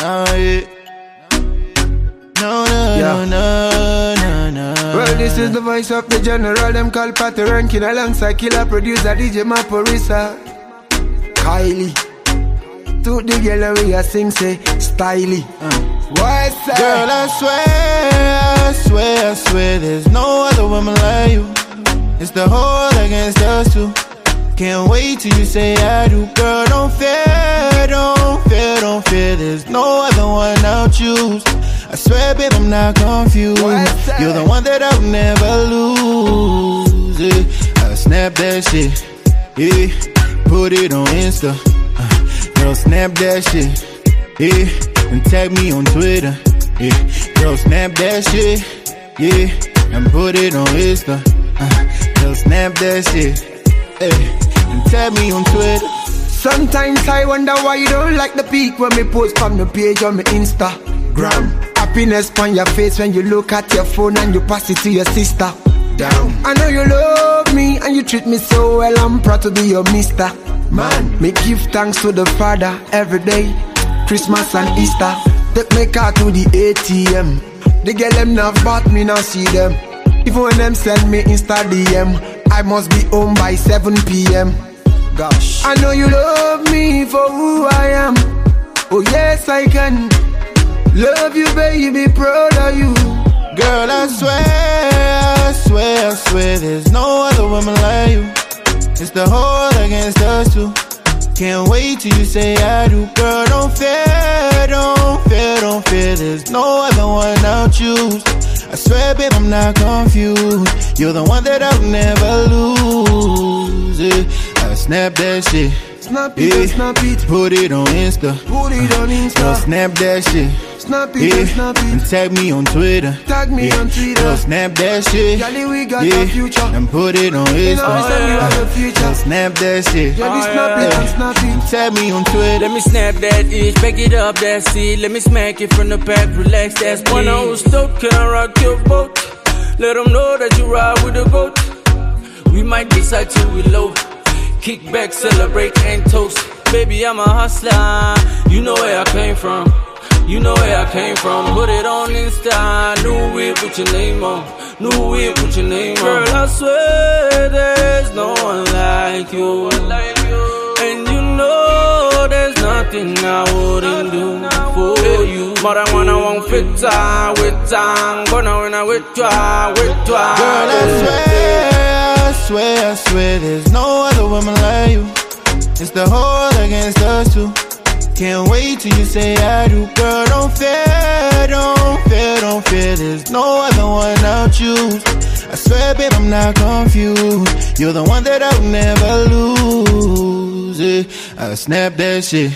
No, yeah. No, no, Yeah. no, no, no, no. Well, this is the voice of the general. Them call Patty Rankin alongside killer producer DJ Maphorisa. Kylie. To the girl and we a sing say styly. Uh. What's that? Girl, I swear, I swear, I swear, there's no other woman like you. It's the whole against us two. Can't wait till you say I do. Girl, don't fear, don't fear, don't fear. There's no other one I'll choose. I swear, babe, I'm not confused. You're the one that I'll never lose. Yeah. I snap that shit, yeah. Put it on Insta. Uh, girl, snap that shit, yeah. And tag me on Twitter, yeah. Girl, snap that shit, yeah. And put it on Insta. Uh, girl, snap that shit, yeah. And tag me on Twitter. Sometimes I wonder why you don't like the peak when me post on the page on my Instagram. Happiness on your face when you look at your phone and you pass it to your sister. Down. I know you love me and you treat me so well. I'm proud to be your mister. Man, me give thanks to the Father every day. Christmas and Easter. Take me car to the ATM. The girl them not bought me now see them. Even when them send me Insta DM, I must be home by 7 p.m. Gosh. I know you love me for who I am. Oh, yes, I can. Love you, baby, proud of you. Girl, I swear, I swear, I swear, there's no other woman like you. It's the whole against us two. Can't wait till you say I do. Girl, don't fear, don't fear, don't fear. There's no other one I'll choose. I swear, babe, I'm not confused. You're the one that I'll never lose. Yeah. I snap that shit. Snap it, Yeah. snap it. Put it on Insta. Put it on Girl, Insta. snap that shit. Snap it, Yeah. snap And it. tag me on Twitter. Tag me Yeah. on Twitter. Girl, snap that shit. Girlie, we got yeah. a future. And put it on You know, Insta. we we have a future. Girl, snap that shit. Girlie, oh, snap it, and snap it. Tag me on Twitter. Let me snap that itch, back it up, that's it. Let me smack it from the back, relax, that's me. When I was stoked, can I rock your boat? Let them know that you ride with the goat. We might decide to reload. Kick back, celebrate, and toast. Baby, I'm a hustler. You know where I came from. You know where I came from. Put it on Insta. New it put your name on. New it put your name on. Girl, I swear there's no one like you. And you know there's nothing I wouldn't do for you. More than one I won't fit time with time. But now when I with try, with try. Girl, I swear, I swear, I swear, there's no other woman like you. It's the whole against us two. Can't wait till you say I do. Girl, don't fear, don't fear, don't fear. There's no other one I'll choose. I swear, babe, I'm not confused. You're the one that I'll never lose. Yeah. I snap that shit.